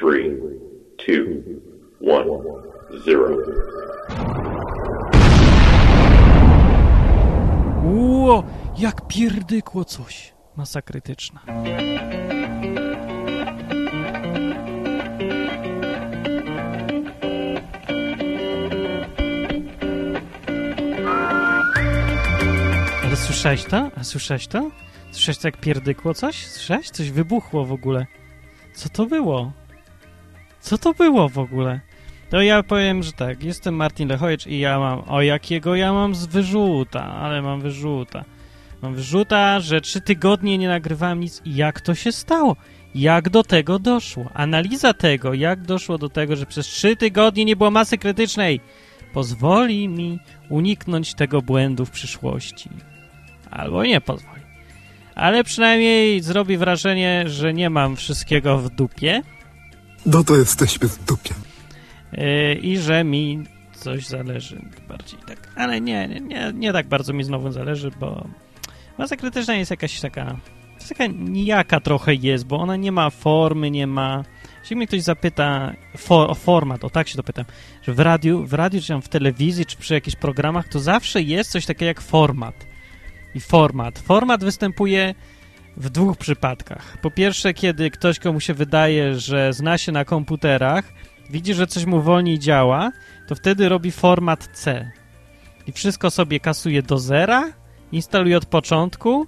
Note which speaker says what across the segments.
Speaker 1: three, two, one, zero.
Speaker 2: Ło, jak pierdykło coś. Masa krytyczna. Ale słyszałeś to? A słyszałeś to? Słyszałeś to jak pierdykło coś? Słyszałeś? Coś wybuchło w ogóle. Co to było? Co to było w ogóle? To ja powiem, że tak, jestem Martin Lechowicz i ja mam, o jakiego ja mam z wyrzuta, ale mam wyrzuta. Mam wyrzuta, że trzy tygodnie nie nagrywałem nic i jak to się stało? Jak do tego doszło? Analiza tego, jak doszło do tego, że przez trzy tygodnie nie było masy krytycznej, pozwoli mi uniknąć tego błędu w przyszłości. Albo nie pozwoli. Ale przynajmniej zrobi wrażenie, że nie mam wszystkiego w dupie,
Speaker 3: No to jesteśmy w dupie.
Speaker 2: Yy, i że mi coś zależy bardziej tak. Ale nie, nie, nie, nie tak bardzo mi znowu zależy, bo masa krytyczna jest jakaś taka jest taka nijaka trochę jest, bo ona nie ma formy, nie ma... Jeśli mnie ktoś zapyta for, o format, o tak się to pytam, że w radiu, w radiu, czy tam w telewizji, czy przy jakichś programach, to zawsze jest coś takiego jak format. I format. Format występuje w dwóch przypadkach. Po pierwsze, kiedy ktoś, komu się wydaje, że zna się na komputerach, widzi, że coś mu wolniej działa, to wtedy robi format C. I wszystko sobie kasuje do zera, instaluje od początku,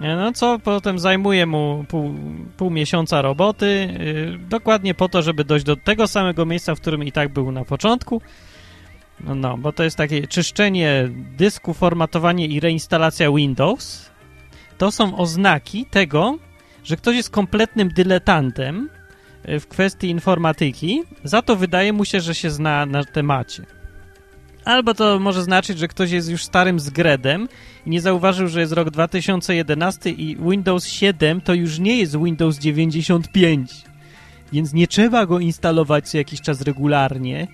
Speaker 2: e, no co potem zajmuje mu pół, pół miesiąca roboty, yy, dokładnie po to, żeby dojść do tego samego miejsca, w którym i tak był na początku. No, no, bo to jest takie czyszczenie dysku, formatowanie i reinstalacja Windows. To są oznaki tego, że ktoś jest kompletnym dyletantem y, w kwestii informatyki, za to wydaje mu się, że się zna na temacie. Albo to może znaczyć, że ktoś jest już starym zgredem i nie zauważył, że jest rok 2011 i Windows 7 to już nie jest Windows 95. Więc nie trzeba go instalować co jakiś czas regularnie,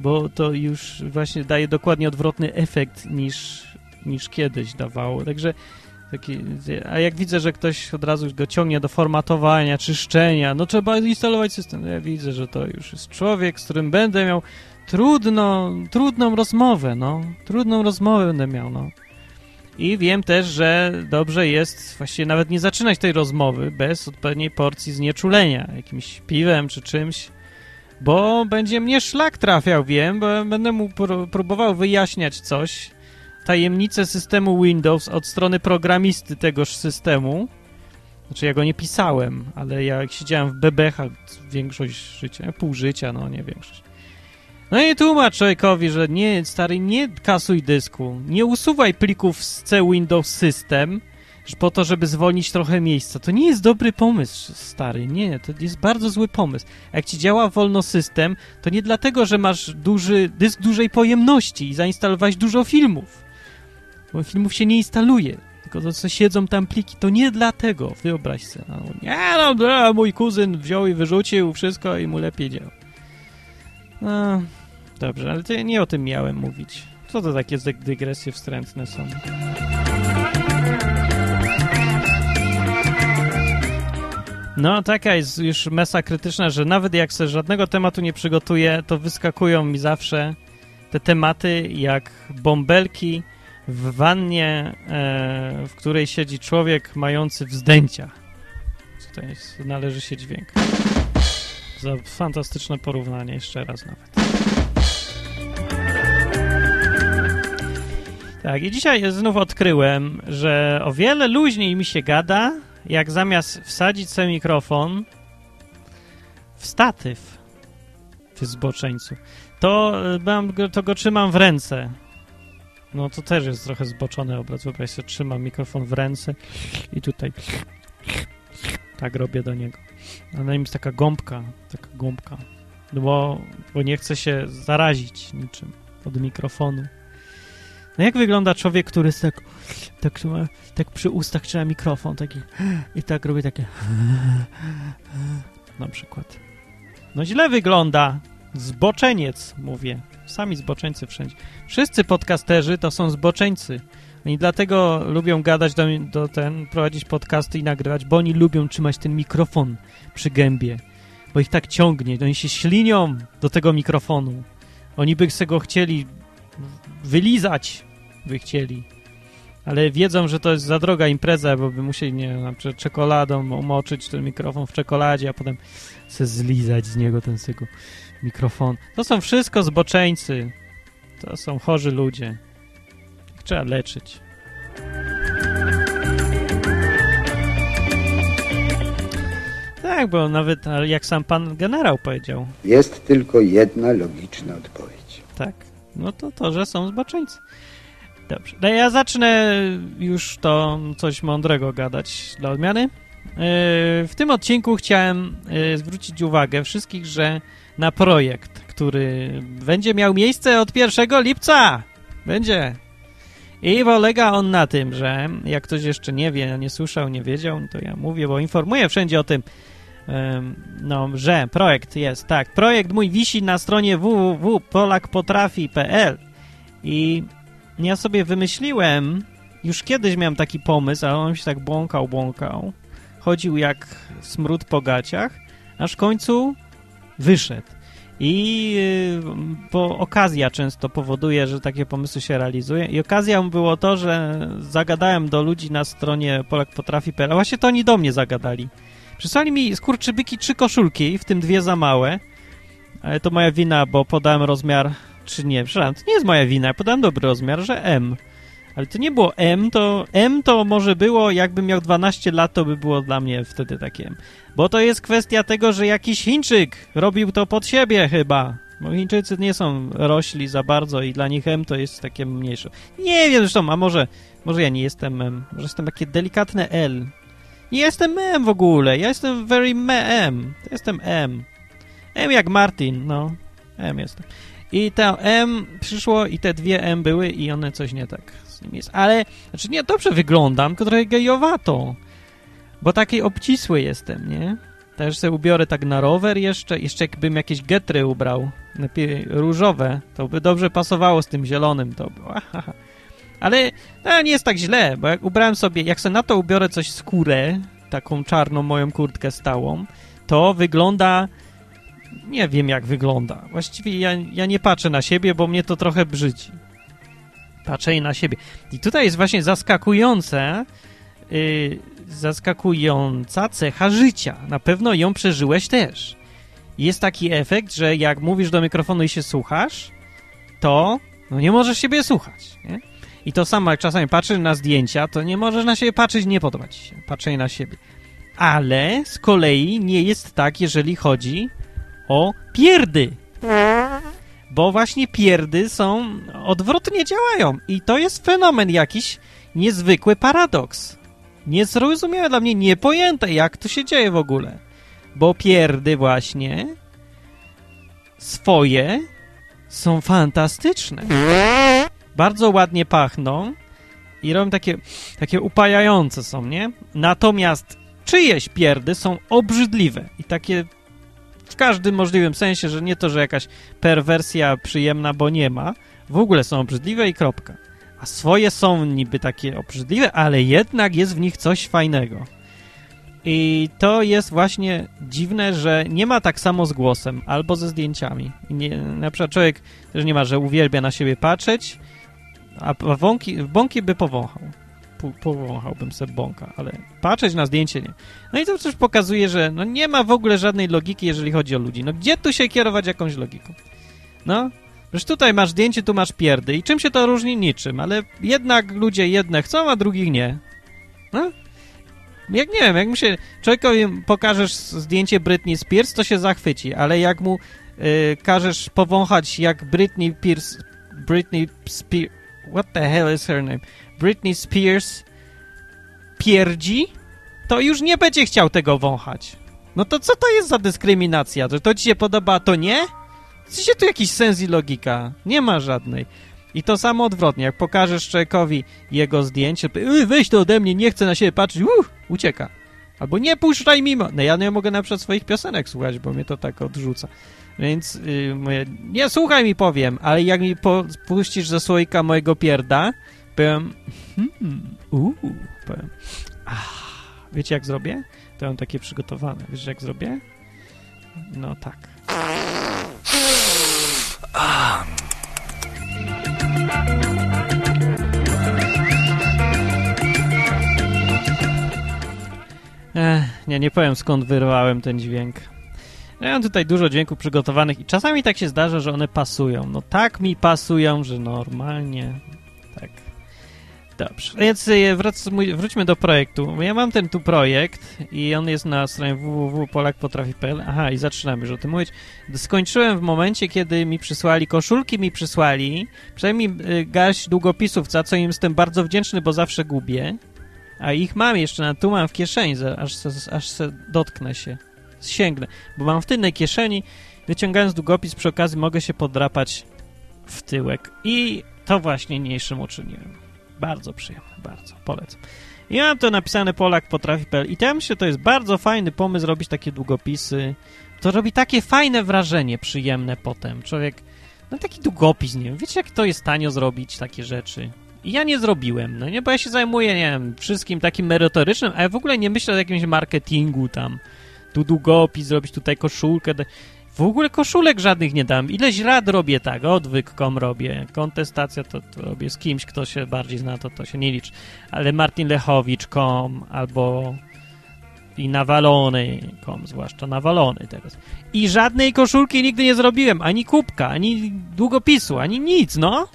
Speaker 2: bo to już właśnie daje dokładnie odwrotny efekt niż, niż kiedyś dawało. Także taki, a jak widzę, że ktoś od razu go ciągnie do formatowania, czyszczenia, no trzeba instalować system. No Ja widzę, że to już jest człowiek, z którym będę miał trudno, trudną rozmowę, no. Trudną rozmowę będę miał, no. I wiem też, że dobrze jest właściwie nawet nie zaczynać tej rozmowy bez odpowiedniej porcji znieczulenia, jakimś piwem czy czymś, bo będzie mnie szlak trafiał, wiem, bo będę mu pró- próbował wyjaśniać coś, tajemnicę systemu Windows od strony programisty tegoż systemu. Znaczy ja go nie pisałem, ale ja siedziałem w bebechach większość życia, pół życia, no nie większość. No i tłumacz człowiekowi, że nie, stary, nie kasuj dysku, nie usuwaj plików z C Windows System, po to, żeby zwolnić trochę miejsca. To nie jest dobry pomysł, stary, nie, to jest bardzo zły pomysł. Jak ci działa wolno system, to nie dlatego, że masz duży dysk dużej pojemności i zainstalowałeś dużo filmów, bo filmów się nie instaluje, tylko to, co siedzą tam pliki, to nie dlatego, wyobraź sobie. No, nie, no, no, mój kuzyn wziął i wyrzucił wszystko i mu lepiej działa. No, dobrze, ale to nie o tym miałem mówić. Co to takie dy- dygresje wstrętne są? No, taka jest już mesa krytyczna, że nawet jak sobie żadnego tematu nie przygotuję, to wyskakują mi zawsze te tematy jak bąbelki w wannie, e, w której siedzi człowiek mający wzdęcia. Jest? Należy się dźwięk. Za fantastyczne porównanie, jeszcze raz nawet. Tak, i dzisiaj znów odkryłem, że o wiele luźniej mi się gada, jak zamiast wsadzić sobie mikrofon w statyw, ty zboczeńcu, to, e, to go trzymam w ręce. No to też jest trochę zboczony obraz. Wyobraź sobie, trzymam mikrofon w ręce i tutaj tak robię do niego. A na nim jest taka gąbka, taka gąbka. No bo, bo nie chce się zarazić niczym od mikrofonu. No jak wygląda człowiek, który jest tak, tak, tak przy ustach trzyma mikrofon taki i tak robi takie na przykład. No źle wygląda. Zboczeniec, mówię. Sami zboczeńcy wszędzie. Wszyscy podcasterzy to są zboczeńcy. I dlatego lubią gadać do, do ten, prowadzić podcasty i nagrywać, bo oni lubią trzymać ten mikrofon przy gębie. bo ich tak ciągnie. Oni się ślinią do tego mikrofonu. Oni by sobie go chcieli wylizać, by chcieli. Ale wiedzą, że to jest za droga impreza, bo by musieli, nie wiem, czekoladą umoczyć ten mikrofon w czekoladzie, a potem se zlizać z niego ten sygu mikrofon. To są wszystko zboczeńcy. To są chorzy ludzie. Trzeba leczyć. Tak, bo nawet jak sam pan generał powiedział,
Speaker 4: Jest tylko jedna logiczna odpowiedź.
Speaker 2: tak, no to to, że są zboczeńcy. Dobrze, no ja zacznę już to coś mądrego gadać dla odmiany. Yy, W tym odcinku chciałem yy, zwrócić uwagę wszystkich, że na projekt, który będzie miał miejsce od 1 lipca. Będzie. I polega on na tym, że jak ktoś jeszcze nie wie, nie słyszał, nie wiedział, to ja mówię, bo informuję wszędzie o tym, no, że projekt jest, tak, projekt mój wisi na stronie www.polakpotrafi.pl i ja sobie wymyśliłem, już kiedyś miałem taki pomysł, ale on się tak błąkał, błąkał, chodził jak smród po gaciach, aż w końcu wyszedł. I y, bo okazja często powoduje, że takie pomysły się realizuje. I okazją było to, że zagadałem do ludzi na stronie polakpotrafi.pl. A właśnie to oni do mnie zagadali. Przysłali mi skurczybyki trzy koszulki, w tym dwie za małe. Ale to moja wina, bo podałem rozmiar... Czy nie, przepraszam, to nie jest moja wina. Podałem dobry rozmiar, że M. Ale to nie było M, to M to może było, jakbym miał 12 lat, to by było dla mnie wtedy takie M. Bo to jest kwestia tego, że jakiś Chińczyk robił to pod siebie chyba. Bo Chińczycy nie są rośli za bardzo i dla nich M to jest takie mniejsze. Nie wiem zresztą, a może, może ja nie jestem M. Może jestem takie delikatne L. Nie jestem M w ogóle. Ja jestem very me M. Jestem M. M jak Martin, no. M jestem. I to M przyszło i te dwie M były i one coś nie tak nimi jest. Ale, znaczy nie, dobrze wyglądam, tylko trochę gejowato. Bo taki obcisły jestem, nie? Też sobie ubiorę tak na rower jeszcze. Jeszcze jakbym jakieś getry ubrał, lepiej różowe, to by dobrze pasowało z tym zielonym. To było. Ale no, nie jest tak źle, bo jak ubrałem sobie, jak sobie na to ubiorę coś skórę, taką czarną moją kurtkę stałą, to wygląda. Nie wiem, jak wygląda. Właściwie ja, ja nie patrzę na siebie, bo mnie to trochę brzydzi. Patrzę i na siebie. I tutaj jest właśnie zaskakujące, yy, zaskakująca cecha życia. Na pewno ją przeżyłeś też. Jest taki efekt, że jak mówisz do mikrofonu i się słuchasz, to no nie możesz siebie słuchać. Nie? I to samo, jak czasami patrzysz na zdjęcia, to nie możesz na siebie patrzeć, nie podoba ci się patrzenie na siebie. Ale z kolei nie jest tak, jeżeli chodzi o pierdy. Bo właśnie pierdy są odwrotnie działają. I to jest fenomen jakiś niezwykły paradoks. Niezrozumiałe dla mnie, niepojęte, jak to się dzieje w ogóle. Bo pierdy właśnie swoje są fantastyczne. Bardzo ładnie pachną i robią takie, takie upajające są, nie? Natomiast czyjeś pierdy są obrzydliwe i takie w każdym możliwym sensie, że nie to, że jakaś perwersja przyjemna, bo nie ma, w ogóle są obrzydliwe i kropka. A swoje są niby takie obrzydliwe, ale jednak jest w nich coś fajnego. I to jest właśnie dziwne, że nie ma tak samo z głosem albo ze zdjęciami. Nie, na przykład człowiek też nie ma, że uwielbia na siebie patrzeć, a wąki, bąki by powąchał. Po, powąchałbym sobie bąka, ale patrzeć na zdjęcie nie. No i to też pokazuje, że no nie ma w ogóle żadnej logiki, jeżeli chodzi o ludzi. No gdzie tu się kierować jakąś logiką? No, Przecież tutaj masz zdjęcie, tu masz pierdy. I czym się to różni? Niczym. Ale jednak ludzie jedne chcą, a drugich nie. No? Jak nie wiem, jak mu się człowiekowi pokażesz zdjęcie Britney Spears, to się zachwyci, ale jak mu y, każesz powąchać jak Britney Spears Britney Spears what the hell is her name? Britney Spears pierdzi, to już nie będzie chciał tego wąchać. No to co to jest za dyskryminacja? To, to ci się podoba, a to nie? Gdzie tu jakiś sens i logika? Nie ma żadnej. I to samo odwrotnie, jak pokażesz człowiekowi jego zdjęcie, to powie, "Ej, weź to ode mnie, nie chcę na siebie patrzeć, uh, ucieka. Albo nie puszczaj mimo. No ja nie mogę na przykład swoich piosenek słuchać, bo mnie to tak odrzuca. Więc yy, mówię, nie słuchaj mi powiem, ale jak mi puścisz ze słoika mojego pierda, powiem, hmm, uuu, powiem, ach, wiecie jak zrobię? To mam takie przygotowane. Wiesz jak zrobię? No tak. Ech, nie, nie powiem skąd wyrwałem ten dźwięk. Ja mam tutaj dużo dźwięków przygotowanych i czasami tak się zdarza, że one pasują. No tak mi pasują, że normalnie. Tak. Dobrze. Więc e, wrac, wróćmy do projektu. Ja mam ten tu projekt i on jest na stronie www.polakpotrafi.pl. Aha, i zaczynamy już o tym mówić. Skończyłem w momencie, kiedy mi przysłali, koszulki mi przysłali, przynajmniej y, garść długopisów, za co im jestem bardzo wdzięczny, bo zawsze gubię. A ich mam jeszcze, na tu mam w kieszeni, aż aż se dotknę się, sięgnę, bo mam w tylnej kieszeni, wyciągając długopis przy okazji mogę się podrapać w tyłek i to właśnie niniejszym uczyniłem. Bardzo przyjemne, bardzo, polecam. I mam to napisane Polak potrafi.pl i myślę, że to jest bardzo fajny pomysł robić takie długopisy. To robi takie fajne wrażenie, przyjemne potem. Człowiek, no taki długopis, nie wiem, wiecie jak to jest tanio zrobić takie rzeczy? I ja nie zrobiłem, no nie, bo ja się zajmuję, nie wiem, wszystkim takim merytorycznym, a ja w ogóle nie myślę o jakimś marketingu tam. Tu długopis zrobić, tutaj koszulkę. W ogóle koszulek żadnych nie dam. Ileś lat robię tak, odwyk.com robię, kontestacja to, to robię z kimś, kto się bardziej zna, to, to się nie liczy. Ale martinlechowicz.com albo i nawalony.com, zwłaszcza nawalony teraz. I żadnej koszulki nigdy nie zrobiłem, ani kubka, ani długopisu, ani nic, no.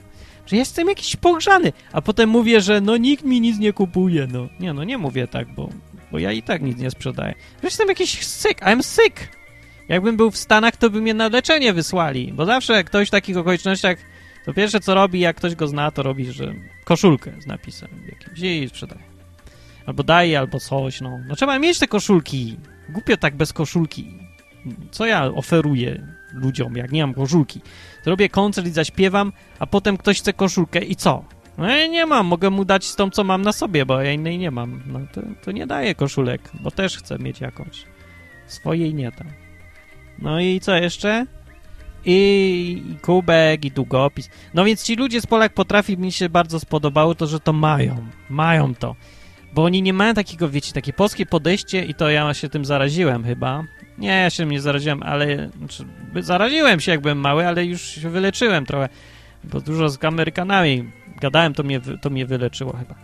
Speaker 2: Że jestem jakiś pogrzany, a potem mówię, że no nikt mi nic nie kupuje, no. Nie, no nie mówię tak, bo, bo ja i tak nic nie sprzedaję. Że jestem jakiś sick, I'm sick. Jakbym był w Stanach, to by mnie na leczenie wysłali, bo zawsze ktoś w takich okolicznościach, to pierwsze co robi, jak ktoś go zna, to robi, że koszulkę z napisem jakimś i sprzedaje. Albo daje, albo coś, no. No trzeba mieć te koszulki. Głupio tak bez koszulki. Co ja oferuję ludziom, jak nie mam koszulki? Zrobię koncert i zaśpiewam, a potem ktoś chce koszulkę i co? No ja nie mam, mogę mu dać z tą, co mam na sobie, bo ja innej nie mam. No to, to nie daję koszulek, bo też chcę mieć jakąś. Swojej nie tam. No i co jeszcze? I, kubek, i długopis. No więc ci ludzie z Polak potrafi mi się bardzo spodobało to, że to mają. Mają to. Bo oni nie mają takiego, wiecie, takie polskie podejście i to ja się tym zaraziłem chyba. Nie, ja się tym nie zaraziłem, ale... Znaczy, zaraziłem się jak byłem mały, ale już się wyleczyłem trochę. Bo dużo z Amerykanami gadałem, to mnie, to mnie wyleczyło chyba.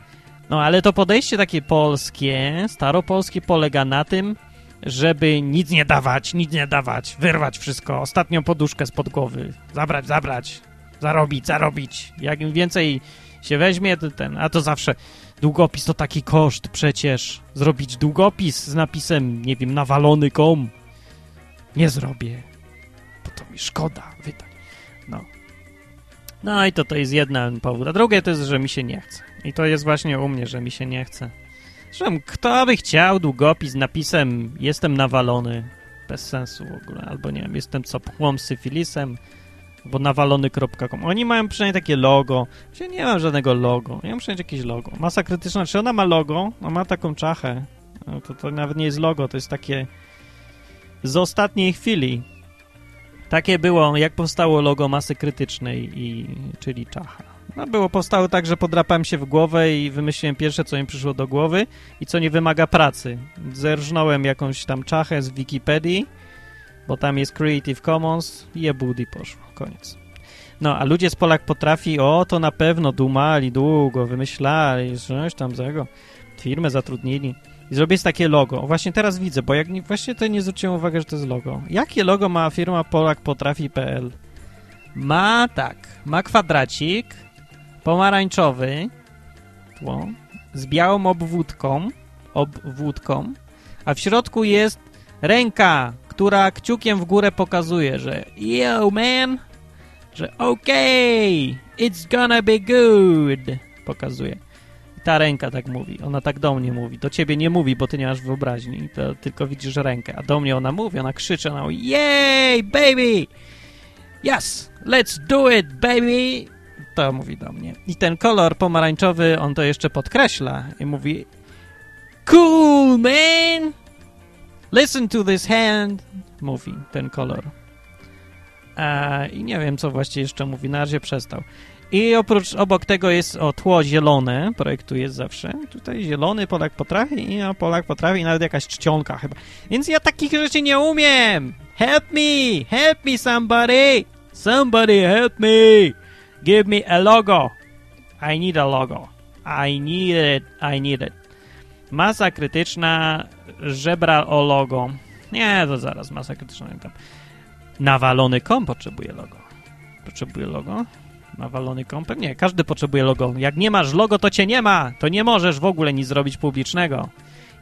Speaker 2: No, ale to podejście takie polskie, staropolskie polega na tym, żeby nic nie dawać, nic nie dawać, wyrwać wszystko, ostatnią poduszkę spod głowy, zabrać, zabrać, zarobić, zarobić. Jak im więcej się weźmie, to ten, a to zawsze długopis to taki koszt przecież. Zrobić długopis z napisem, nie wiem, nawalony kom. Nie zrobię, bo to mi szkoda wydać. No. No i to to jest jeden powód. A drugie to jest, że mi się nie chce. I to jest właśnie u mnie, że mi się nie chce. Zresztą, kto by chciał długopis z napisem jestem nawalony? Bez sensu w ogóle. Albo nie wiem, jestem co pchłą syfilisem, albo nawalony.com. Oni mają przynajmniej takie logo. Ja nie mam żadnego logo. Ja mam przynajmniej jakieś logo. Masa krytyczna, czy ona ma logo? No ma taką czachę. No, to, to nawet nie jest logo, to jest takie z ostatniej chwili. Takie było, jak powstało logo masy krytycznej, i, czyli czacha. No było, powstało tak, że podrapałem się w głowę i wymyśliłem pierwsze, co mi przyszło do głowy i co nie wymaga pracy. Zerżnąłem jakąś tam czachę z Wikipedii, bo tam jest Creative Commons i jebud i poszło. Koniec. No, a ludzie z Polak potrafi, o, to na pewno dumali długo, wymyślali, coś tam zego. Firmę zatrudnili. I zrobić takie logo. Właśnie teraz widzę, bo jak nie, właśnie to nie zwróciłem uwagi, że to jest logo. Jakie logo ma firma polakpotrafi.pl? Ma tak, ma kwadracik, pomarańczowy, tło, z białą obwódką, obwódką, a w środku jest ręka, która kciukiem w górę pokazuje, że yo man, że okej, it's gonna be good, pokazuje. Ta ręka tak mówi, ona tak do mnie mówi, do ciebie nie mówi, bo ty nie masz wyobraźni, to tylko widzisz rękę, a do mnie ona mówi, ona krzyczy, ona mówi, yay, baby, yes, let's do it, baby, to mówi do mnie. I ten kolor pomarańczowy, on to jeszcze podkreśla i mówi Cool, man! Listen to this hand, mówi ten kolor. E, I nie wiem, co właściwie jeszcze mówi. Na razie przestał. I oprócz, obok tego jest o tło zielone, projektu jest zawsze. Tutaj zielony Polak potrafi i a Polak potrafi nawet jakaś czcionka chyba. Więc ja takich rzeczy nie umiem! Help me! Help me somebody! Somebody help me! Give me a logo! I need a logo. I need it. I need it. Masa krytyczna, żebra o logo. Nie, to zaraz, masa krytyczna. Tam. Nawalony kom potrzebuje logo. Potrzebuje logo? Nawalony kompem? Nie, każdy potrzebuje logo. Jak nie masz logo, to cię nie ma. To nie możesz w ogóle nic zrobić publicznego.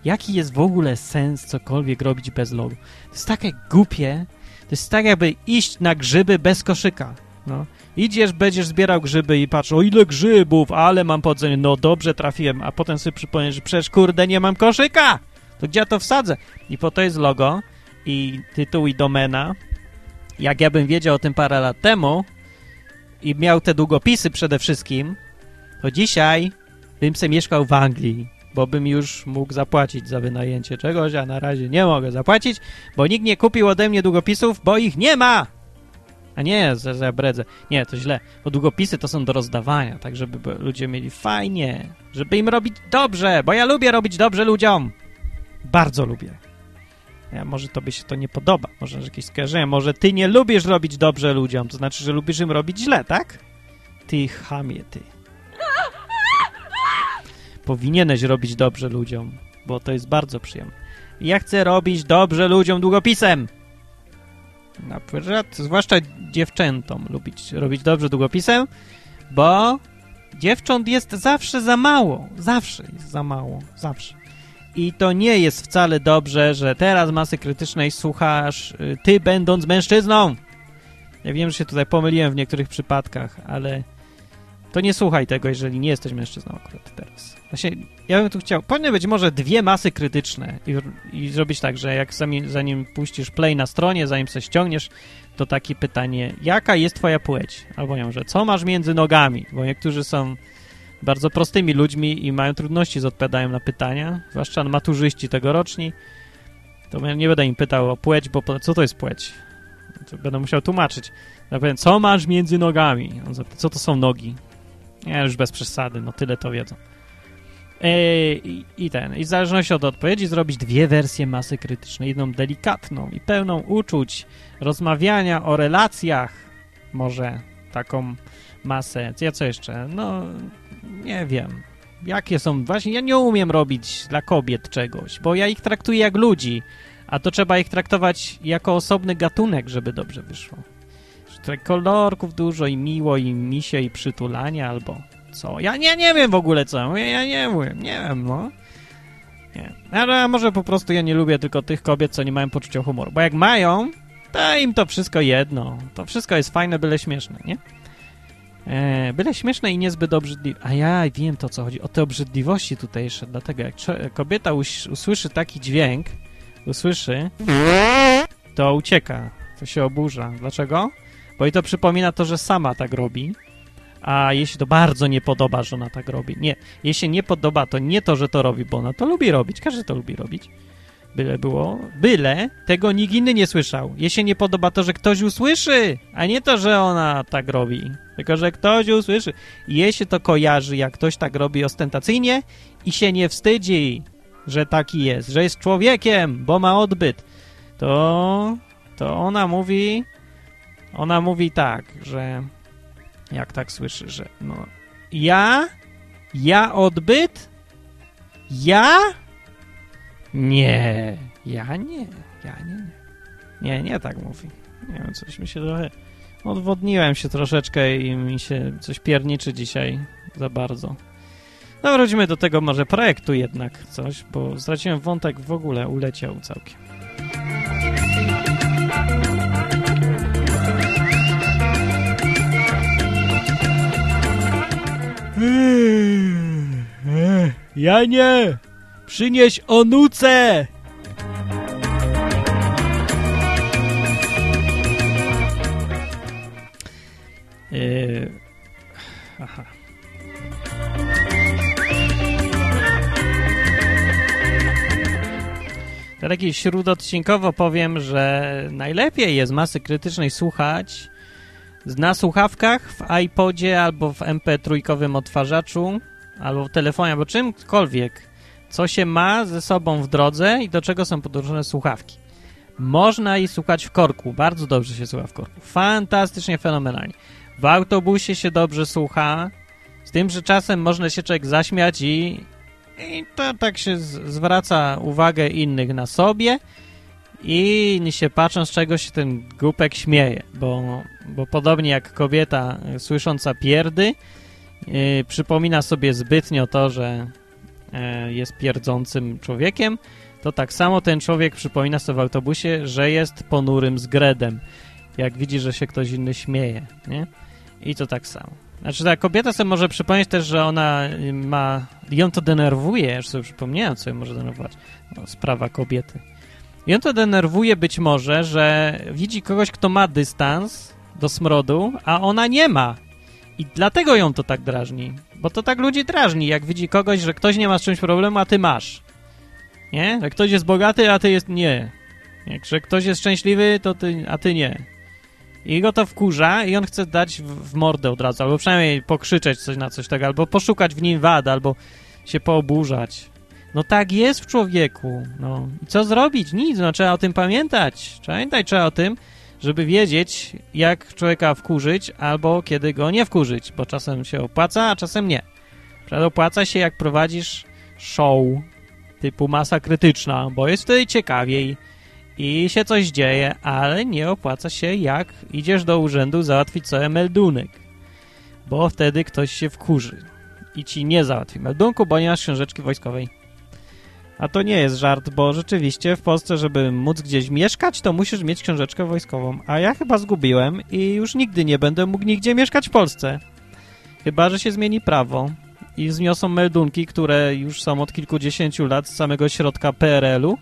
Speaker 2: Jaki jest w ogóle sens cokolwiek robić bez logo? To jest takie głupie. To jest tak jakby iść na grzyby bez koszyka. No. Idziesz, będziesz zbierał grzyby i patrz, o ile grzybów, ale mam podzenie, no dobrze trafiłem, a potem sobie przypomniesz, że przecież kurde nie mam koszyka, to gdzie ja to wsadzę? I po to jest logo i tytuł i domena. Jak ja bym wiedział o tym parę lat temu i miał te długopisy przede wszystkim, to dzisiaj bym se mieszkał w Anglii, bo bym już mógł zapłacić za wynajęcie czegoś, a na razie nie mogę zapłacić, bo nikt nie kupił ode mnie długopisów, bo ich nie ma! A nie, za, za bredzę. Nie, to źle. Bo długopisy to są do rozdawania, tak żeby ludzie mieli fajnie, żeby im robić dobrze, bo ja lubię robić dobrze ludziom. Bardzo lubię. Ja, może tobie się to nie podoba, może jakieś skojarzenie, może ty nie lubisz robić dobrze ludziom, to znaczy, że lubisz im robić źle, tak? Ty chamie, ty. Powinieneś robić dobrze ludziom, bo to jest bardzo przyjemne. Ja chcę robić dobrze ludziom długopisem. Na przykład, zwłaszcza dziewczętom lubić robić dobrze długopisem, bo dziewcząt jest zawsze za mało. Zawsze jest za mało. Zawsze. I to nie jest wcale dobrze, że teraz masy krytycznej słuchasz y, ty będąc mężczyzną. Ja wiem, że się tutaj pomyliłem w niektórych przypadkach, ale to nie słuchaj tego, jeżeli nie jesteś mężczyzną akurat teraz. Właśnie, ja bym tu chciał, powinny być może dwie masy krytyczne i, i zrobić tak, że jak zanim, zanim puścisz play na stronie, zanim coś ściągniesz, to takie pytanie, jaka jest twoja płeć? Albo nie że co masz między nogami? Bo niektórzy są bardzo prostymi ludźmi i mają trudności z odpowiadaniem na pytania, zwłaszcza maturzyści tegoroczni. To ja nie będę im pytał o płeć, bo co to jest płeć? To będę musiał tłumaczyć. Ja powiem, co masz między nogami? On zapyta, co to są nogi? Nie, już bez przesady, no tyle to wiedzą. I, I ten, i w zależności od odpowiedzi zrobić dwie wersje masy krytycznej. Jedną delikatną i pełną uczuć, rozmawiania o relacjach, może taką masę. Ja co jeszcze? No, nie wiem. Jakie są? Właśnie ja nie umiem robić dla kobiet czegoś, bo ja ich traktuję jak ludzi, a to trzeba ich traktować jako osobny gatunek, żeby dobrze wyszło. Tutaj kolorków dużo i miło, i misie, i przytulania, albo co? Ja nie, nie wiem w ogóle co. Ja, ja nie wiem, nie wiem, no. Nie. Ale może po prostu ja nie lubię tylko tych kobiet, co nie mają poczucia humoru. Bo jak mają, to im to wszystko jedno. To wszystko jest fajne, byle śmieszne, nie? E, byle śmieszne i niezbyt obrzydliwe. A ja wiem to, co chodzi. O te obrzydliwości tutejsze. Dlatego jak kobieta us usłyszy taki dźwięk, usłyszy, to ucieka. To się oburza. Dlaczego? Bo i to przypomina to, że sama tak robi a jej się to bardzo nie podoba, że ona tak robi. Nie, jej się nie podoba to nie to, że to robi, bo ona to lubi robić, każdy to lubi robić. Byle było, byle tego nikt inny nie słyszał. Jej się nie podoba to, że ktoś usłyszy, a nie to, że ona tak robi. Tylko, że ktoś usłyszy. Jej się to kojarzy, jak ktoś tak robi ostentacyjnie i się nie wstydzi, że taki jest, że jest człowiekiem, bo ma odbyt. To, to ona mówi, ona mówi tak, że jak tak słyszy, że no ja? Ja odbyt? Ja? Nie, ja nie, ja nie, nie. Nie, nie tak mówi. Nie wiem, coś mi się trochę... Odwodniłem się troszeczkę i mi się coś pierniczy dzisiaj za bardzo. No wróćmy do tego może projektu jednak coś, bo straciłem wątek w ogóle, uleciał całkiem. Janie! Przynieś onuce! Yy, aha. taki śródodcinkowo powiem, że najlepiej jest masy krytycznej słuchać na słuchawkach, w iPodzie albo w MP3 odtwarzaczu, albo w telefonie, albo czymkolwiek, co się ma ze sobą w drodze i do czego są podłączone słuchawki. Można i słuchać w korku. Bardzo dobrze się słucha w korku. Fantastycznie, fenomenalnie. W autobusie się dobrze słucha, z tym, że czasem można się człowiek zaśmiać i, i to tak się zwraca uwagę innych na sobie i się patrzą, z czego się ten głupek śmieje, bo, bo podobnie jak kobieta y, słysząca pierdy, yy, przypomina sobie zbytnio to, że yy, jest pierdzącym człowiekiem, to tak samo ten człowiek przypomina sobie w autobusie, że jest ponurym zgredem, jak widzi, że się ktoś inny śmieje, nie? I to tak samo. Znaczy ta kobieta sobie może przypomnieć też, że ona y, ma... ją to denerwuje, już sobie przypomniałem, co ją może denerwować. No, sprawa kobiety. Ją to denerwuje być może, że widzi kogoś, kto ma dystans do smrodu, a ona nie ma. I dlatego ją to tak drażni. Bo to tak ludzi drażni, jak widzi kogoś, że ktoś nie ma z czymś problemu, a ty masz. Nie? Że ktoś jest bogaty, a ty jest nie. Jak, że ktoś jest szczęśliwy, to ty, a ty nie. I go to wkurza i on chce dać w, w mordę od razu, albo przynajmniej pokrzyczeć coś na coś tak, albo poszukać w nim wad, albo się pooburzać. No tak jest w człowieku. No. I co zrobić? Nic, no trzeba o tym pamiętać. Pamiętaj trzeba o tym, żeby wiedzieć, jak człowieka wkurzyć, albo kiedy go nie wkurzyć, bo czasem się opłaca, a czasem nie. Przed opłaca się, jak prowadzisz show typu masa krytyczna, bo jest wtedy ciekawiej i się coś dzieje, ale nie opłaca się, jak idziesz do urzędu załatwić sobie meldunek, bo wtedy ktoś się wkurzy i ci nie załatwi meldunku, bo nie masz książeczki wojskowej. A to nie jest żart, bo rzeczywiście w Polsce, żeby móc gdzieś mieszkać, to musisz mieć książeczkę wojskową. A ja chyba zgubiłem i już nigdy nie będę mógł nigdzie mieszkać w Polsce. Chyba, że się zmieni prawo i zniosą meldunki, które już są od kilkudziesięciu lat z samego środka PRL-u,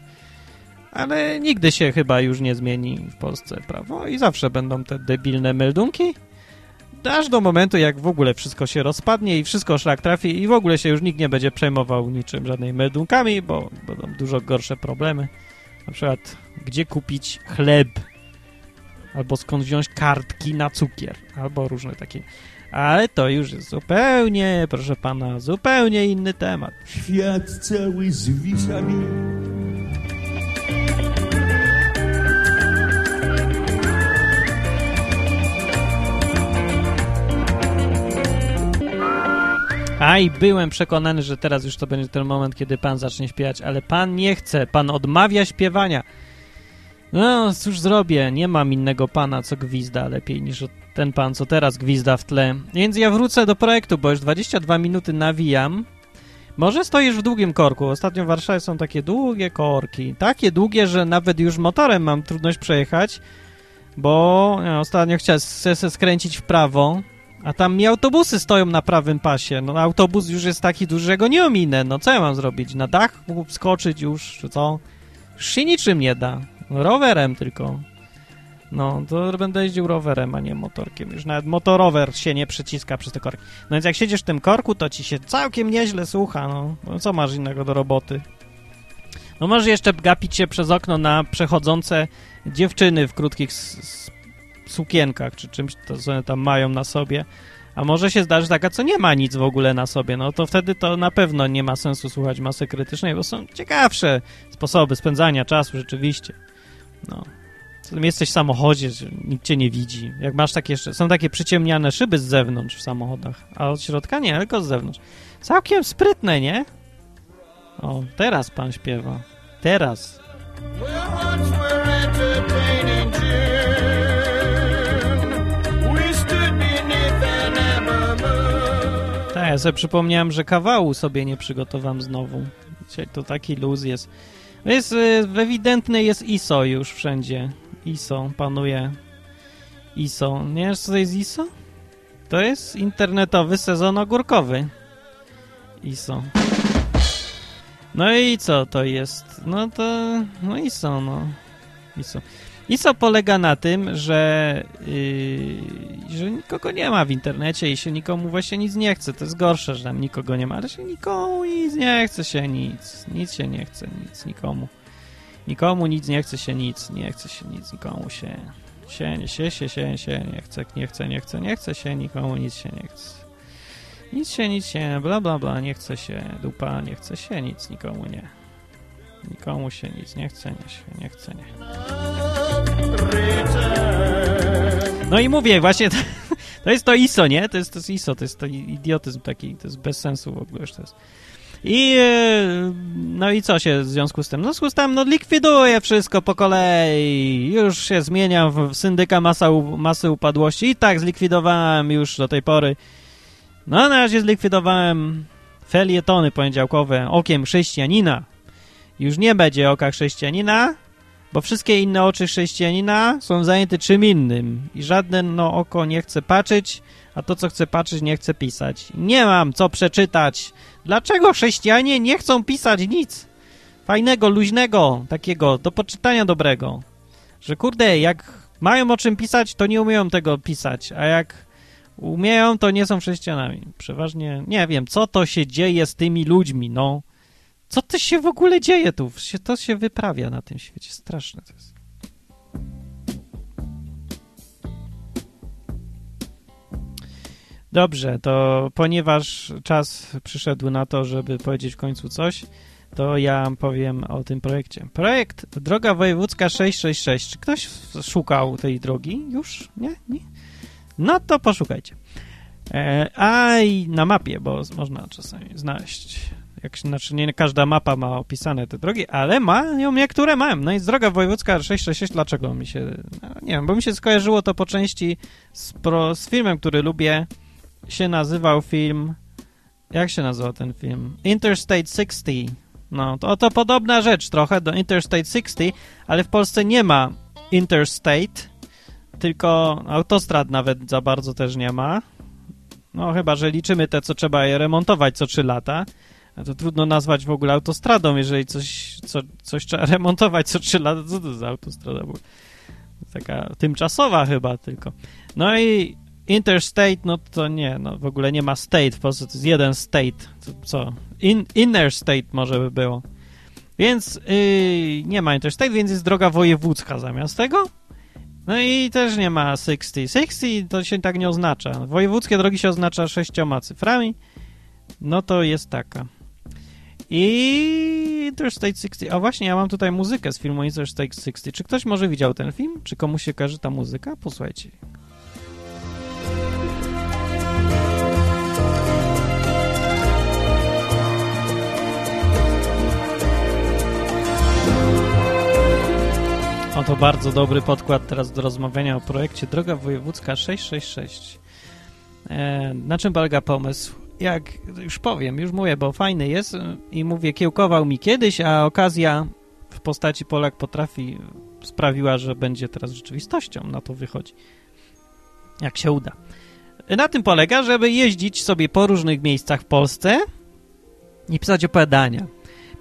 Speaker 2: ale nigdy się chyba już nie zmieni w Polsce prawo i zawsze będą te debilne meldunki, aż do momentu, jak w ogóle wszystko się rozpadnie i wszystko szlak trafi i w ogóle się już nikt nie będzie przejmował niczym, żadnymi meldunkami, bo będą dużo gorsze problemy. Na przykład, gdzie kupić chleb, albo skąd wziąć kartki na cukier, albo różne takie. Ale to już jest zupełnie, proszę pana, zupełnie inny temat.
Speaker 5: Świat cały zwisa.
Speaker 2: A i byłem przekonany, że teraz już to będzie ten moment, kiedy pan zacznie śpiewać, ale pan nie chce, pan odmawia śpiewania. No, cóż zrobię, nie mam innego pana, co gwizda lepiej niż ten pan, co teraz gwizda w tle. Więc ja wrócę do projektu, bo już 22 minuty nawijam. Może stoisz w długim korku. Ostatnio w Warszawie są takie długie korki. Takie długie, że nawet już motorem mam trudność przejechać, bo ja ostatnio chciałem skręcić w prawo, a tam mi autobusy stoją na prawym pasie. No autobus już jest taki duży, że go nie ominę. No co ja mam zrobić? Na dach skoczyć już, czy co? Już się niczym nie da. Rowerem tylko. No, to będę jeździł rowerem, a nie motorkiem. Już nawet motorower się nie przyciska przez te korki. No więc jak siedzisz w tym korku, to ci się całkiem nieźle słucha, no. no co masz innego do roboty? No może jeszcze gapić się przez okno na przechodzące dziewczyny w krótkich sukienkach, czy czymś, to co one tam mają na sobie. A może się zdarzy taka, co nie ma nic w ogóle na sobie, no to wtedy to na pewno nie ma sensu słuchać masy krytycznej, bo są ciekawsze sposoby spędzania czasu rzeczywiście. No. Jesteś w samochodzie, nikt cię nie widzi. Jak masz takie, są takie przyciemniane szyby z zewnątrz w samochodach, a od środka nie, tylko z zewnątrz. Całkiem sprytne, nie? O, teraz pan śpiewa. Teraz. Ja sobie przypomniałem, że kawału sobie nie przygotowałem znowu. Dzisiaj to taki luz jest. Jest, y, ewidentny jest ISO już wszędzie. ISO panuje. ISO. Nie wiesz, co to jest ISO? To jest internetowy sezon ogórkowy. ISO. No i co to jest? No to... No ISO, no. ISO. ISO polega na tym, że, yy, że nikogo nie ma w internecie i się nikomu właśnie nic nie chce. To jest gorsze, że tam nikogo nie ma, ale się nikomu nic nie chce się, nic. Nic się nie chce, nic nikomu. Nikomu nic nie chce się nic, nie chce się nic, nikomu się się, nie się, się, się, się, nie chce, nie chce, nie chce, nie chce się, nikomu nic się nie chce. Nic się, nic się, bla, bla, bla, nie chce się, dupa, nie chce się, nic, nikomu nie. Nikomu się nic nie chce, nie się, nie chce, nie. No i mówię, właśnie to, to jest to ISO, nie? To jest to jest ISO, to jest to idiotyzm taki, to jest bez sensu w ogóle już to jest. I e, no i co się w związku z tym? No w związku z tym, no likwiduję wszystko po kolei. Już się zmieniam w syndyka masa, masy upadłości. I tak zlikwidowałem już do tej pory. No na razie zlikwidowałem felietony poniedziałkowe okiem chrześcijanina. Już nie będzie oka chrześcijanina, bo wszystkie inne oczy chrześcijanina są zajęte czym innym. I żadne no, oko nie chce patrzeć, a to, co chce patrzeć, nie chce pisać. Nie mam co przeczytać. Dlaczego chrześcijanie nie chcą pisać nic fajnego, luźnego, takiego, do poczytania dobrego? Że kurde, jak mają o czym pisać, to nie umieją tego pisać, a jak umieją, to nie są chrześcijanami. Przeważnie nie wiem, co to się dzieje z tymi ludźmi, no. Co to się w ogóle dzieje tu? To się wyprawia na tym świecie. Straszne to jest. Dobrze, to ponieważ czas przyszedł na to, żeby powiedzieć w końcu coś, to ja powiem o tym projekcie. Projekt Droga Wojewódzka 666. Czy ktoś szukał tej drogi już? Nie? Nie? No to poszukajcie. E, a i na mapie, bo można czasami znaleźć. Jak, znaczy nie każda mapa ma opisane te drogi, ale ma ją niektóre mają. No i droga wojewódzka 666. Dlaczego mi się... No, nie wiem, bo mi się skojarzyło to po części z, pro, z filmem, który lubię. Się nazywał film... Jak się nazywał ten film? Interstate 60. No, to, to podobna rzecz trochę do Interstate 60, ale w Polsce nie ma Interstate, tylko autostrad nawet za bardzo też nie ma. No, chyba, że liczymy te, co trzeba je remontować co 3 lata. To trudno nazwać w ogóle autostradą, jeżeli coś, co, coś trzeba remontować co 3 lata. Co to za autostrada? Bo taka tymczasowa chyba tylko. No i Interstate, no to nie, no w ogóle nie ma state, w Polsce to jest jeden state. To, co? In, inner state może by było. Więc yy, nie ma Interstate, więc jest droga wojewódzka zamiast tego. No i też nie ma 60. 60 to się tak nie oznacza. Wojewódzkie drogi się oznacza sześcioma cyframi. No to jest taka. I Interstate 60. A właśnie, ja mam tutaj muzykę z filmu Interstate 60. Czy ktoś może widział ten film? Czy komuś się każe ta muzyka? Posłuchajcie. Oto bardzo dobry podkład teraz do rozmawiania o projekcie Droga Wojewódzka 666. E, na czym polega pomysł? Jak już powiem, już mówię, bo fajny jest i mówię, kiełkował mi kiedyś, a okazja w postaci Polak potrafi sprawiła, że będzie teraz rzeczywistością. Na to wychodzi. Jak się uda. Na tym polega, żeby jeździć sobie po różnych miejscach w Polsce i pisać opowiadania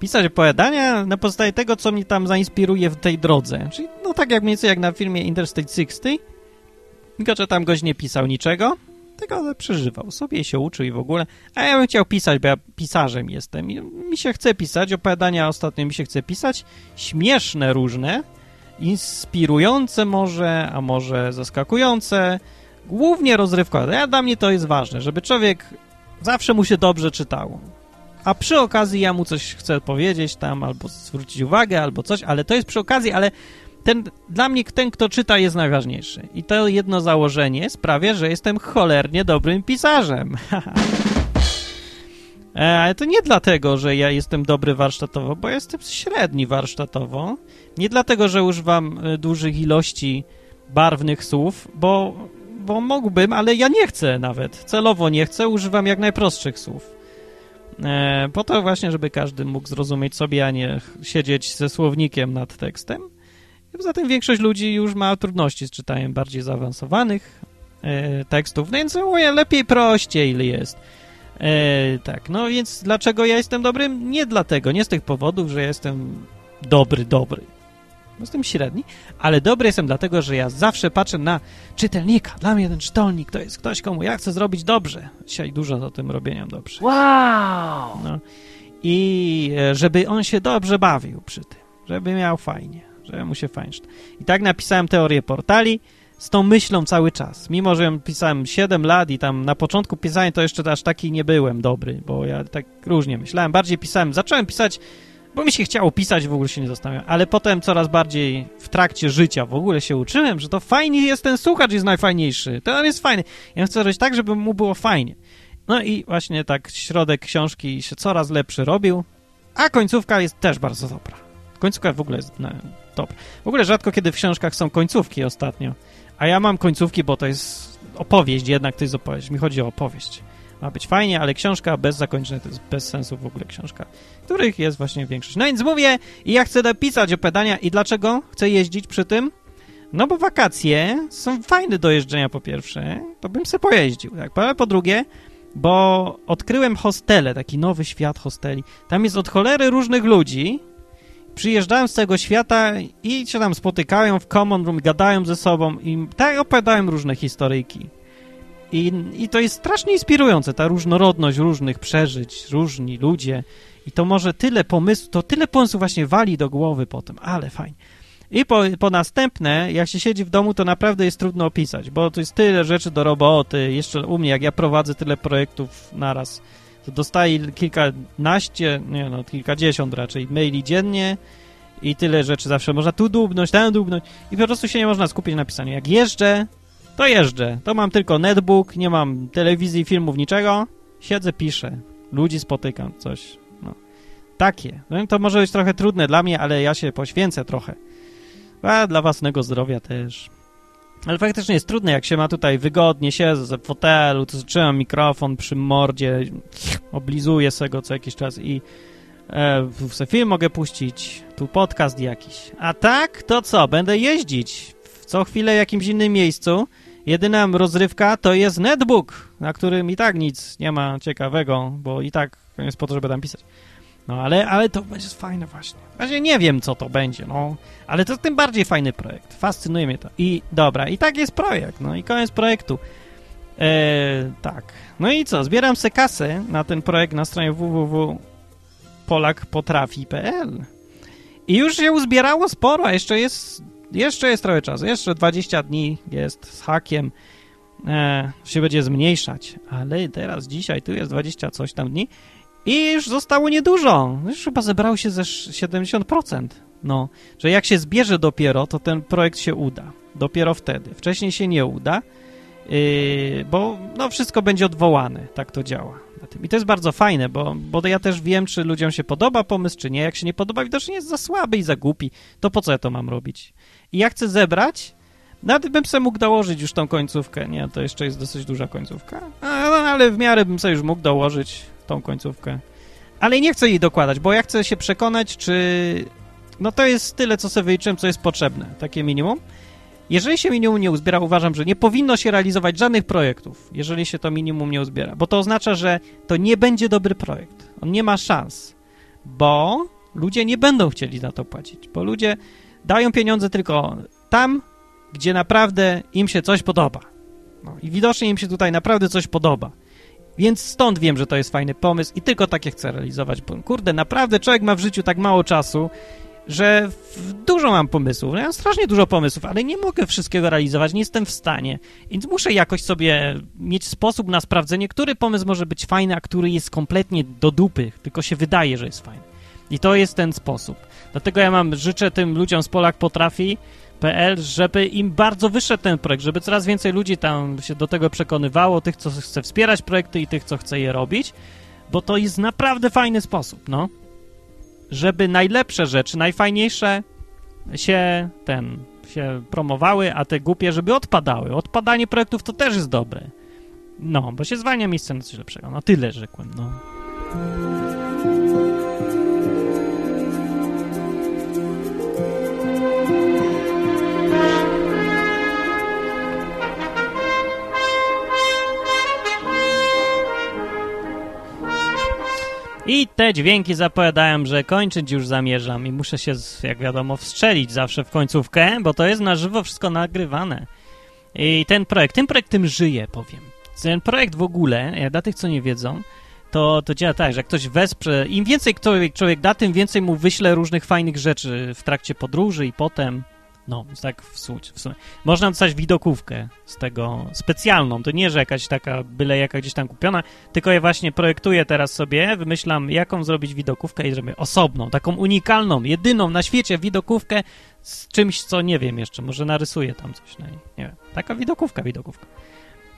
Speaker 2: pisać opowiadania na podstawie tego, co mnie tam zainspiruje w tej drodze. Czyli no tak jak mniej więcej jak na filmie Interstate 60, tylko że tam goś nie pisał niczego, tylko przeżywał. Sobie i się uczył i w ogóle. A ja bym chciał pisać, bo ja pisarzem jestem. I mi się chce pisać, opowiadania ostatnio mi się chce pisać, śmieszne różne, inspirujące może, a może zaskakujące, głównie rozrywkowe. Ja, dla mnie to jest ważne, żeby człowiek zawsze mu się dobrze czytało. A przy okazji ja mu coś chcę powiedzieć tam, albo zwrócić uwagę, albo coś, ale to jest przy okazji, ale ten, dla mnie ten, kto czyta, jest najważniejszy. I to jedno założenie sprawia, że jestem cholernie dobrym pisarzem. E, ale to nie dlatego, że ja jestem dobry warsztatowo, bo jestem średni warsztatowo. Nie dlatego, że używam e, dużych ilości barwnych słów, bo, bo mógłbym, ale ja nie chcę nawet. Celowo nie chcę, używam jak najprostszych słów. E, po to właśnie, żeby każdy mógł zrozumieć sobie, a nie siedzieć ze słownikiem nad tekstem. I poza tym większość ludzi już ma trudności z czytaniem bardziej zaawansowanych e, tekstów, więc mówię, lepiej prościej jest. E, tak, no więc dlaczego ja jestem dobrym? Nie dlatego, nie z tych powodów, że jestem dobry, dobry. Jestem średni, ale dobry jestem dlatego, że ja zawsze patrzę na czytelnika. Dla mnie ten czytelnik to jest ktoś, komu ja chcę zrobić dobrze. Dzisiaj dużo o tym robieniem dobrze.
Speaker 6: Wow!
Speaker 2: No. I e, żeby on się dobrze bawił przy tym. żeby miał fajnie, żeby mu się fajnie. czyta. I tak napisałem teorię portali z tą myślą cały czas. Mimo, że ją pisałem 7 lat i tam na początku pisania to jeszcze aż taki nie byłem dobry, bo ja tak różnie myślałem. Bardziej pisałem, zacząłem pisać, bo mi się chciało pisać, w ogóle się nie zastanawiałem, ale potem coraz bardziej w trakcie życia w ogóle się uczyłem, że to fajnie jest ten słuchacz, jest najfajniejszy. To on jest fajny. Ja chcę robić tak, żeby mu było fajnie. No i właśnie tak środek książki się coraz lepszy robił, a końcówka jest też bardzo dobra. Końcówka w ogóle jest dobra. W ogóle rzadko kiedy w książkach są końcówki ostatnio, a ja mam końcówki, bo to jest opowieść, jednak to jest opowieść. Mi chodzi o opowieść. Ma być fajnie, ale książka bez zakończenia to jest bez sensu w ogóle książka, których jest właśnie większość. No więc mówię, i ja chcę napisać opowiadania i dlaczego chcę jeździć przy tym? No bo wakacje są fajne do jeżdżenia po pierwsze, to bym se pojeździł, tak? Ale po drugie, bo odkryłem hostele, taki nowy świat hosteli. Tam jest od cholery różnych ludzi. Przyjeżdżałem z tego świata i się tam spotykają w common room, gadają ze sobą i tak opowiadają różne historyjki. I, I to jest strasznie inspirujące, ta różnorodność różnych przeżyć, różni ludzie. I to może tyle pomysłów, to tyle pomysłów właśnie wali do głowy potem, ale fajnie. I po, po następne, jak się siedzi w domu, to naprawdę jest trudno opisać, bo to jest tyle rzeczy do roboty. Jeszcze u mnie, jak ja prowadzę tyle projektów naraz, to dostaję kilkanaście, nie no, kilkadziesiąt raczej maili dziennie i tyle rzeczy zawsze można tu dubnąć, tam dubnąć i po prostu się nie można skupić na pisaniu. Jak jeżdżę, to jeżdżę. To mam tylko netbook, nie mam telewizji, filmów, niczego. Siedzę, piszę. Ludzi spotykam, coś. No. Takie. No, to może być trochę trudne dla mnie, ale ja się poświęcę trochę. A dla własnego zdrowia też. Ale faktycznie jest trudne, jak się ma tutaj wygodnie, siedzę w fotelu, to trzymam mikrofon przy mordzie, oblizuję se go co jakiś czas i e, se film mogę puścić, tu podcast jakiś. A tak, to co? Będę jeździć w co chwilę w jakimś innym miejscu. Jedyna rozrywka to jest netbook, na którym i tak nic nie ma ciekawego, bo i tak jest po to, żeby tam pisać. No ale, ale to będzie fajne właśnie. Właśnie nie wiem, co to będzie, no. Ale to tym bardziej fajny projekt. Fascynuje mnie to. I dobra, i tak jest projekt, no i koniec projektu. Eee, tak. No i co? Zbieram se kasę na ten projekt na stronie www.polakpotrafi.pl i już się uzbierało sporo, a jeszcze jest, jeszcze jest trochę czasu. Jeszcze 20 dni jest z hakiem. E, się będzie zmniejszać, ale teraz, dzisiaj, tu jest 20 coś tam dni i już zostało niedużo. Już chyba zebrało się ze 70%. No, że jak się zbierze dopiero, to ten projekt się uda. Dopiero wtedy. Wcześniej się nie uda, yy, bo no, wszystko będzie odwołane. Tak to działa. I to jest bardzo fajne, bo, bo ja też wiem, czy ludziom się podoba pomysł, czy nie. Jak się nie podoba, widocznie jest za słaby i za głupi. To po co ja to mam robić? I ja chcę zebrać, nawet bym sobie mógł dołożyć już tą końcówkę. Nie, to jeszcze jest dosyć duża końcówka. Ale w miarę bym sobie już mógł dołożyć tą końcówkę. Ale nie chcę jej dokładać, bo ja chcę się przekonać, czy... No to jest tyle, co sobie wyliczyłem, co jest potrzebne. Takie minimum. Jeżeli się minimum nie uzbiera, uważam, że nie powinno się realizować żadnych projektów, jeżeli się to minimum nie uzbiera, bo to oznacza, że to nie będzie dobry projekt. On nie ma szans, bo ludzie nie będą chcieli za to płacić, bo ludzie dają pieniądze tylko tam, gdzie naprawdę im się coś podoba. No, I widocznie im się tutaj naprawdę coś podoba. Więc stąd wiem, że to jest fajny pomysł i tylko takie chcę realizować, bo kurde, naprawdę człowiek ma w życiu tak mało czasu, że dużo mam pomysłów. Ja mam strasznie dużo pomysłów, ale nie mogę wszystkiego realizować, nie jestem w stanie. Więc muszę jakoś sobie mieć sposób na sprawdzenie, który pomysł może być fajny, a który jest kompletnie do dupy, tylko się wydaje, że jest fajny. I to jest ten sposób. Dlatego ja mam, życzę tym ludziom z Polak Potrafi, PL, żeby im bardzo wyszedł ten projekt, żeby coraz więcej ludzi tam się do tego przekonywało, tych, co chce wspierać projekty i tych, co chce je robić, bo to jest naprawdę fajny sposób, no. Żeby najlepsze rzeczy, najfajniejsze się ten, się promowały, a te głupie, żeby odpadały. Odpadanie projektów to też jest dobre. No, bo się zwalnia miejsce na coś lepszego. No tyle rzekłem, no. I te dźwięki zapowiadają, że kończyć już zamierzam i muszę się, jak wiadomo, wstrzelić zawsze w końcówkę, bo to jest na żywo wszystko nagrywane. I ten projekt, tym projektem żyje, powiem. Ten projekt w ogóle, dla tych, co nie wiedzą, to, to działa tak, że jak ktoś wesprze, im więcej człowiek, człowiek da, tym więcej mu wyśle różnych fajnych rzeczy w trakcie podróży i potem. No, tak w sumie. W sumie. Można dostać widokówkę z tego specjalną. To nie, że jakaś taka byle jaka gdzieś tam kupiona, tylko ja właśnie projektuję teraz sobie, wymyślam, jaką zrobić widokówkę i zrobię osobną, taką unikalną, jedyną na świecie widokówkę z czymś, co nie wiem jeszcze. Może narysuję tam coś. No, nie wiem. Taka widokówka, widokówka.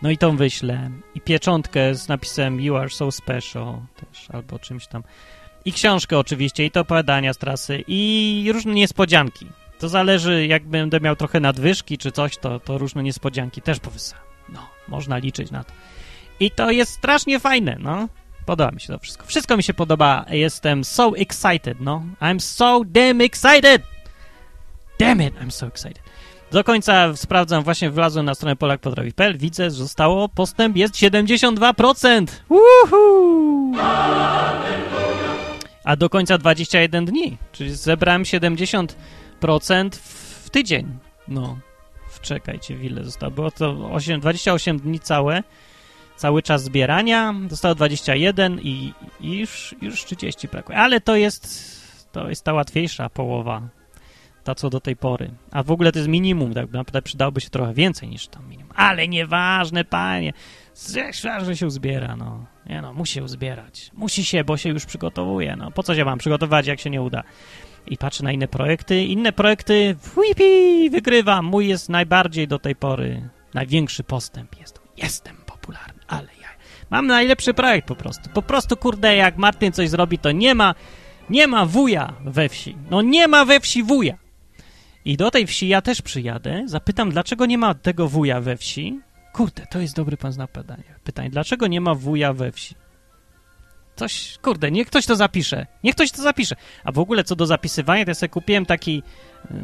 Speaker 2: No i tą wyślę. I pieczątkę z napisem You are so special też, albo czymś tam. I książkę oczywiście, i to opowiadania z trasy, i różne niespodzianki. To zależy, jak będę miał trochę nadwyżki czy coś, to, to różne niespodzianki też powysyłam. No, można liczyć na to. I to jest strasznie fajne, no. Podoba mi się to wszystko. Wszystko mi się podoba. Jestem so excited, no. I'm so damn excited! Damn it, I'm so excited. Do końca sprawdzam, właśnie wlazłem na stronę polakpotrawi.pl, widzę, że zostało, postęp jest 72%! Woohoo! A do końca 21 dni, czyli zebrałem 70% w tydzień. No, czekajcie, ile zostało? Było to 8, 28 dni całe, cały czas zbierania, zostało 21 i, i już, już 30 brakuje. Ale to jest, to jest ta łatwiejsza połowa ta co do tej pory. A w ogóle to jest minimum, tak naprawdę przydałoby się trochę więcej niż tam minimum. Ale nieważne, panie, że się uzbiera, no. Nie no, musi się uzbierać. Musi się, bo się już przygotowuje, no. Po co się mam przygotować, jak się nie uda? I patrzę na inne projekty. Inne projekty, whipi, wygrywam. Mój jest najbardziej do tej pory, największy postęp jest. Jestem popularny, ale ja mam najlepszy projekt po prostu. Po prostu, kurde, jak Martin coś zrobi, to nie ma, nie ma wuja we wsi. No nie ma we wsi wuja. I do tej wsi ja też przyjadę, zapytam, dlaczego nie ma tego wuja we wsi. Kurde, to jest dobry pan znak pytania. Pytań, dlaczego nie ma wuja we wsi? Coś, kurde, niech ktoś to zapisze. Niech ktoś to zapisze. A w ogóle co do zapisywania, to ja sobie kupiłem taki,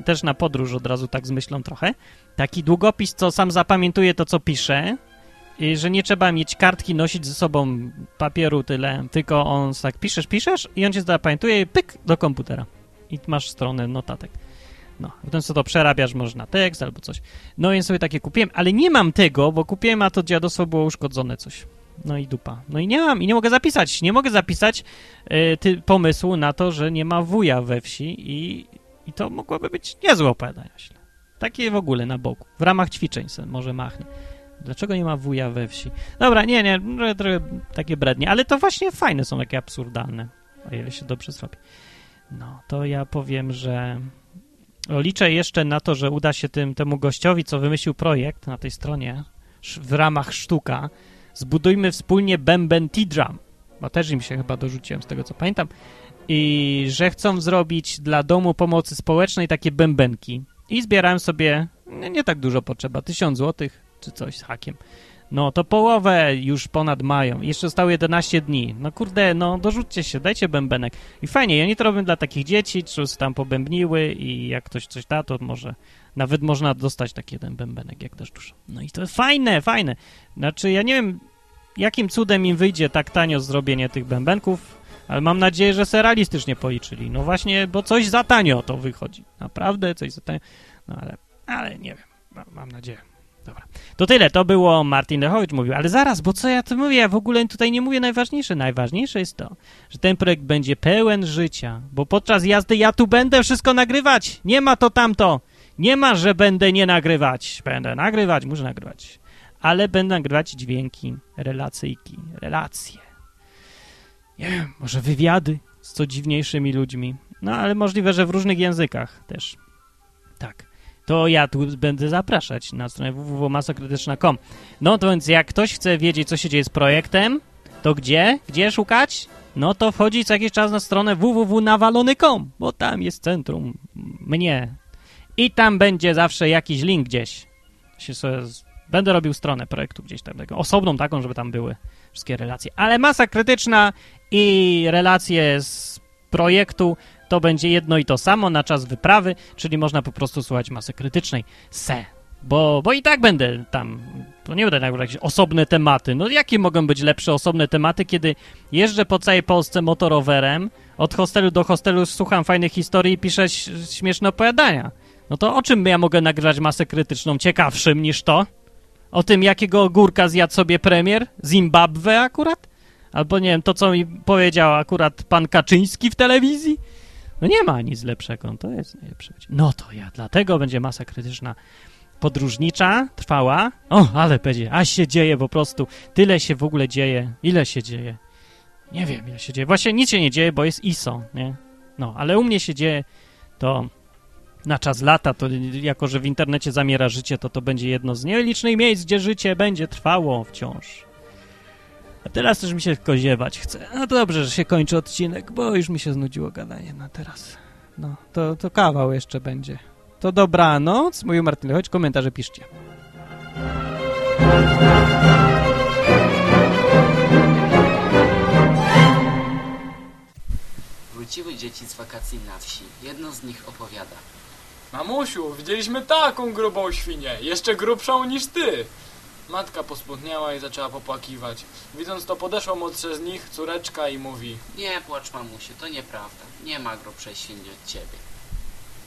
Speaker 2: y, też na podróż od razu tak z myślą trochę, taki długopis, co sam zapamiętuje to, co pisze, i że nie trzeba mieć kartki, nosić ze sobą papieru tyle, tylko on tak piszesz, piszesz i on cię zapamiętuje pyk do komputera. I masz stronę notatek. No, potem co to przerabiasz może na tekst albo coś. No więc sobie takie kupiłem, ale nie mam tego, bo kupiłem, a to dziadostwo było uszkodzone coś. No i dupa. No i nie mam, i nie mogę zapisać, nie mogę zapisać y, ty, pomysłu na to, że nie ma wuja we wsi i, i to mogłoby być niezłe opowiadanie. Takie w ogóle na boku, w ramach ćwiczeń może machnie. Dlaczego nie ma wuja we wsi? Dobra, nie, nie, trochę takie brednie, ale to właśnie fajne są takie absurdalne, o ile się dobrze zrobi. No, to ja powiem, że liczę jeszcze na to, że uda się tym, temu gościowi, co wymyślił projekt na tej stronie w ramach sztuka, zbudujmy wspólnie Bęben T-Drum, bo też im się chyba dorzuciłem z tego, co pamiętam, i że chcą zrobić dla domu pomocy społecznej takie bębenki. I zbierałem sobie, nie, nie tak dużo potrzeba, tysiąc złotych czy coś z hakiem. No to połowę już ponad mają. Jeszcze zostało 11 dni. No kurde, no dorzućcie się, dajcie bębenek. I fajnie, i oni to robią dla takich dzieci, czy tam pobębniły i jak ktoś coś da, to może nawet można dostać taki jeden bębenek, jak też dużo. No i to jest fajne, fajne. Znaczy, ja nie wiem, jakim cudem im wyjdzie tak tanio zrobienie tych bębenków, ale mam nadzieję, że se realistycznie policzyli. No właśnie, bo coś za tanio to wychodzi. Naprawdę coś za tanio. No ale, ale nie wiem, mam nadzieję. Dobra. To tyle, to było Martin Lechowicz mówił, ale zaraz, bo co ja tu mówię? Ja w ogóle tutaj nie mówię najważniejsze. Najważniejsze jest to, że ten projekt będzie pełen życia, bo podczas jazdy ja tu będę wszystko nagrywać. Nie ma to tamto. Nie ma, że będę nie nagrywać. Będę nagrywać, muszę nagrywać. Ale będę nagrywać dźwięki, relacyjki, relacje. Nie wiem, może wywiady z co dziwniejszymi ludźmi. No, ale możliwe, że w różnych językach też. Tak to ja tu będę zapraszać na stronę www.masakrytyczna.com. No to więc jak ktoś chce wiedzieć, co się dzieje z projektem, to gdzie? Gdzie szukać? No to wchodzi co jakiś czas na stronę www.nawalony.com, bo tam jest centrum mnie. I tam będzie zawsze jakiś link gdzieś. Będę robił stronę projektu gdzieś tam, taką, osobną taką, żeby tam były wszystkie relacje. Ale masa krytyczna i relacje z projektu to będzie jedno i to samo na czas wyprawy, czyli można po prostu słuchać masy krytycznej. Se. Bo, bo i tak będę tam, to nie będę jakieś osobne tematy. No jakie mogą być lepsze osobne tematy, kiedy jeżdżę po całej Polsce motorowerem, od hostelu do hostelu słucham fajnych historii i piszę śmieszne opowiadania. No to o czym ja mogę nagrywać masę krytyczną ciekawszym niż to? O tym, jakiego ogórka zjadł sobie premier? Zimbabwe akurat? Albo nie wiem, to co mi powiedział akurat pan Kaczyński w telewizji? No nie ma nic lepszego, to jest najlepsze. No to ja, dlatego będzie masa krytyczna podróżnicza, trwała. O, ale będzie, aż się dzieje po prostu. Tyle się w ogóle dzieje. Ile się dzieje? Nie wiem, ile się dzieje. Właśnie nic się nie dzieje, bo jest ISO, nie? No, ale u mnie się dzieje to na czas lata, to jako, że w internecie zamiera życie, to to będzie jedno z nielicznych miejsc, gdzie życie będzie trwało wciąż. A teraz też mi się tylko ziewać chce. No dobrze, że się kończy odcinek, bo już mi się znudziło gadanie na teraz. No, to, to kawał jeszcze będzie. To dobranoc, mówił Martin, choć komentarze piszcie.
Speaker 6: Wróciły dzieci z wakacji na wsi. Jedno z nich opowiada.
Speaker 7: Mamusiu, widzieliśmy taką grubą świnię, jeszcze grubszą niż ty. Matka posmutniała i zaczęła popłakiwać. Widząc to podeszła młodsza z nich, córeczka i mówi
Speaker 6: Nie płacz mamusiu, to nieprawda. Nie ma grubszej świni od ciebie.